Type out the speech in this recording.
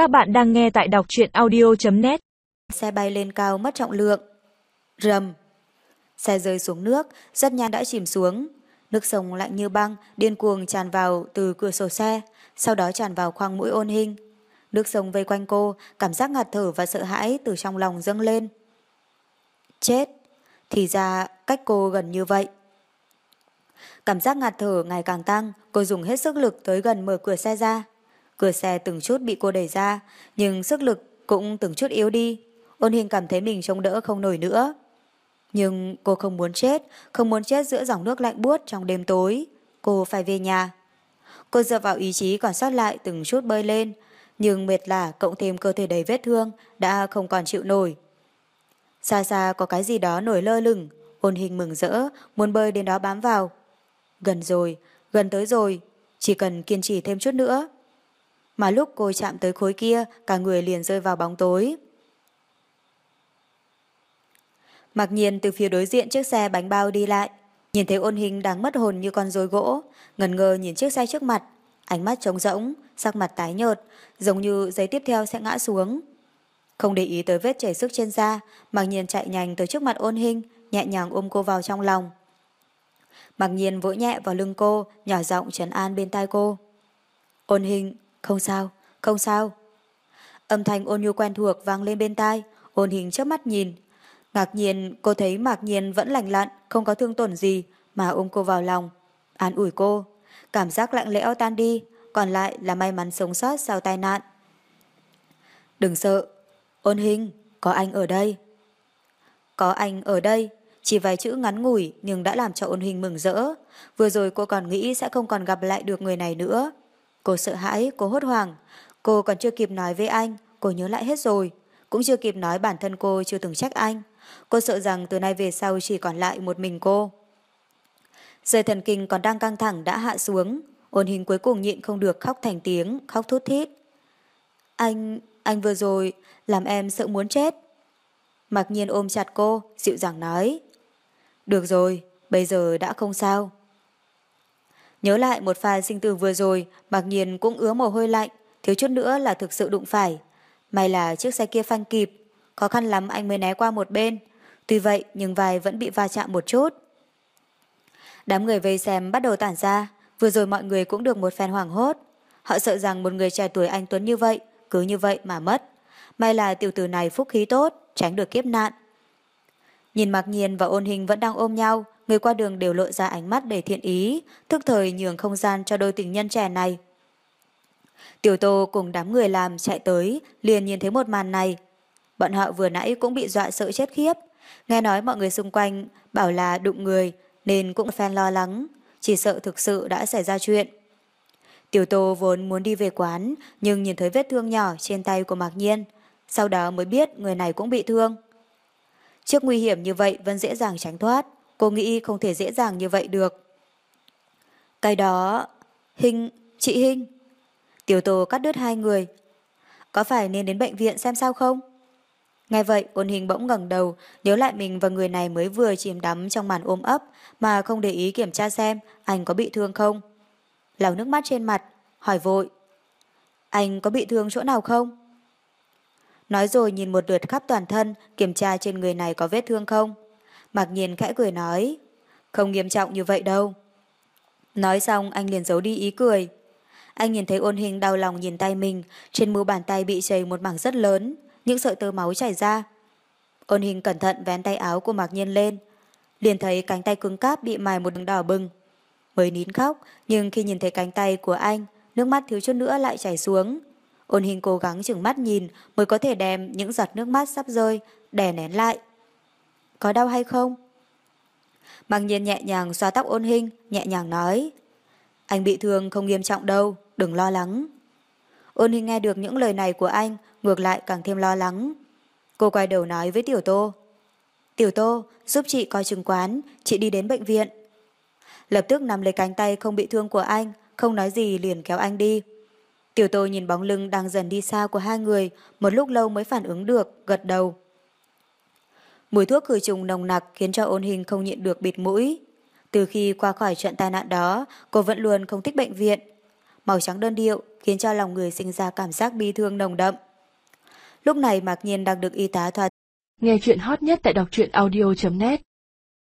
Các bạn đang nghe tại đọc truyện audio.net Xe bay lên cao mất trọng lượng. Rầm. Xe rơi xuống nước, rất nhanh đã chìm xuống. Nước sông lạnh như băng, điên cuồng tràn vào từ cửa sổ xe, sau đó tràn vào khoang mũi ôn hình. Nước sông vây quanh cô, cảm giác ngạt thở và sợ hãi từ trong lòng dâng lên. Chết. Thì ra cách cô gần như vậy. Cảm giác ngạt thở ngày càng tăng, cô dùng hết sức lực tới gần mở cửa xe ra. Cửa xe từng chút bị cô đẩy ra, nhưng sức lực cũng từng chút yếu đi. Ôn hình cảm thấy mình chống đỡ không nổi nữa. Nhưng cô không muốn chết, không muốn chết giữa dòng nước lạnh buốt trong đêm tối. Cô phải về nhà. Cô dựa vào ý chí còn sót lại từng chút bơi lên, nhưng mệt lả cộng thêm cơ thể đầy vết thương đã không còn chịu nổi. Xa xa có cái gì đó nổi lơ lửng, ôn hình mừng rỡ, muốn bơi đến đó bám vào. Gần rồi, gần tới rồi, chỉ cần kiên trì thêm chút nữa. Mà lúc cô chạm tới khối kia, cả người liền rơi vào bóng tối. Mặc nhiên từ phía đối diện chiếc xe bánh bao đi lại, nhìn thấy ôn hình đang mất hồn như con rối gỗ, ngần ngơ nhìn chiếc xe trước mặt, ánh mắt trống rỗng, sắc mặt tái nhợt, giống như giấy tiếp theo sẽ ngã xuống. Không để ý tới vết chảy sức trên da, mặc nhiên chạy nhanh tới trước mặt ôn hình, nhẹ nhàng ôm cô vào trong lòng. Mặc nhiên vỗ nhẹ vào lưng cô, nhỏ giọng trấn an bên tai cô. Ôn hình, không sao, không sao. Âm thanh ôn nhu quen thuộc vang lên bên tai, ôn hình trước mắt nhìn. Ngạc nhiên cô thấy mạc nhiên vẫn lành lặn, không có thương tổn gì, mà ôm cô vào lòng. An ủi cô, cảm giác lạnh lẽo tan đi, còn lại là may mắn sống sót sau tai nạn. Đừng sợ, ôn hình, có anh ở đây. Có anh ở đây, chỉ vài chữ ngắn ngủi nhưng đã làm cho ôn hình mừng rỡ. Vừa rồi cô còn nghĩ sẽ không còn gặp lại được người này nữa. Cô sợ hãi, cô hốt hoảng. Cô còn chưa kịp nói với anh, cô nhớ lại hết rồi. Cũng chưa kịp nói bản thân cô chưa từng trách anh. Cô sợ rằng từ nay về sau chỉ còn lại một mình cô. Dây thần kinh còn đang căng thẳng đã hạ xuống. Ôn hình cuối cùng nhịn không được khóc thành tiếng, khóc thút thít. Anh, anh vừa rồi, làm em sợ muốn chết. Mặc nhiên ôm chặt cô, dịu dàng nói. Được rồi, bây giờ đã không sao. Nhớ lại một pha sinh tử vừa rồi, mặc nhiên cũng ứa mồ hôi lạnh, thiếu chút nữa là thực sự đụng phải. May là chiếc xe kia phanh kịp, khó khăn lắm anh mới né qua một bên. Tuy vậy nhưng vai vẫn bị va chạm một chút. Đám người vây xem bắt đầu tản ra, vừa rồi mọi người cũng được một phen hoảng hốt. Họ sợ rằng một người trẻ tuổi anh Tuấn như vậy, cứ như vậy mà mất. May là tiểu tử này phúc khí tốt, tránh được kiếp nạn. Nhìn mặc nhiên và ôn hình vẫn đang ôm nhau, người qua đường đều lộ ra ánh mắt đầy thiện ý, thức thời nhường không gian cho đôi tình nhân trẻ này. Tiểu Tô cùng đám người làm chạy tới, liền nhìn thấy một màn này. Bọn họ vừa nãy cũng bị dọa sợ chết khiếp. Nghe nói mọi người xung quanh bảo là đụng người, nên cũng phen lo lắng, chỉ sợ thực sự đã xảy ra chuyện. Tiểu Tô vốn muốn đi về quán, nhưng nhìn thấy vết thương nhỏ trên tay của Mạc Nhiên, sau đó mới biết người này cũng bị thương. Trước nguy hiểm như vậy vẫn dễ dàng tránh thoát, cô nghĩ không thể dễ dàng như vậy được. Cái đó... Hình... Chị Hình... Tiểu Tô cắt đứt hai người. Có phải nên đến bệnh viện xem sao không? Nghe vậy, ôn hình bỗng ngẩng đầu, nhớ lại mình và người này mới vừa chìm đắm trong màn ôm ấp, mà không để ý kiểm tra xem anh có bị thương không. Lau nước mắt trên mặt, hỏi vội. Anh có bị thương chỗ nào không? Nói rồi nhìn một lượt khắp toàn thân, kiểm tra trên người này có vết thương không. Mặc nhiên khẽ cười nói, không nghiêm trọng như vậy đâu. Nói xong anh liền giấu đi ý cười. Anh nhìn thấy ôn hình đau lòng nhìn tay mình, trên mu bàn tay bị chảy một mảng rất lớn, những sợi tơ máu chảy ra. Ôn hình cẩn thận vén tay áo của Mạc Nhiên lên, liền thấy cánh tay cứng cáp bị mài một đường đỏ bừng. Mới nín khóc, nhưng khi nhìn thấy cánh tay của anh, nước mắt thiếu chút nữa lại chảy xuống. Ôn hình cố gắng chừng mắt nhìn mới có thể đem những giọt nước mắt sắp rơi, đè nén lại. Có đau hay không? Bằng Nhiên nhẹ nhàng xoa tóc ôn hình, nhẹ nhàng nói. Anh bị thương không nghiêm trọng đâu, đừng lo lắng. Ôn hình nghe được những lời này của anh, ngược lại càng thêm lo lắng. Cô quay đầu nói với Tiểu Tô. Tiểu Tô, giúp chị coi chứng quán, chị đi đến bệnh viện. Lập tức nắm lấy cánh tay không bị thương của anh, không nói gì liền kéo anh đi. Tiểu Tô nhìn bóng lưng đang dần đi xa của hai người, một lúc lâu mới phản ứng được, gật đầu. Mùi thuốc khử trùng nồng nặc khiến cho ôn hình không nhịn được bịt mũi. Từ khi qua khỏi trận tai nạn đó, cô vẫn luôn không thích bệnh viện. Màu trắng đơn điệu, khiến cho lòng người sinh ra cảm giác bi thương nồng đậm. Lúc này Mạc Nhiên đang được y tá thoa Nghe chuyện hot nhất tại đọc truyện audio.net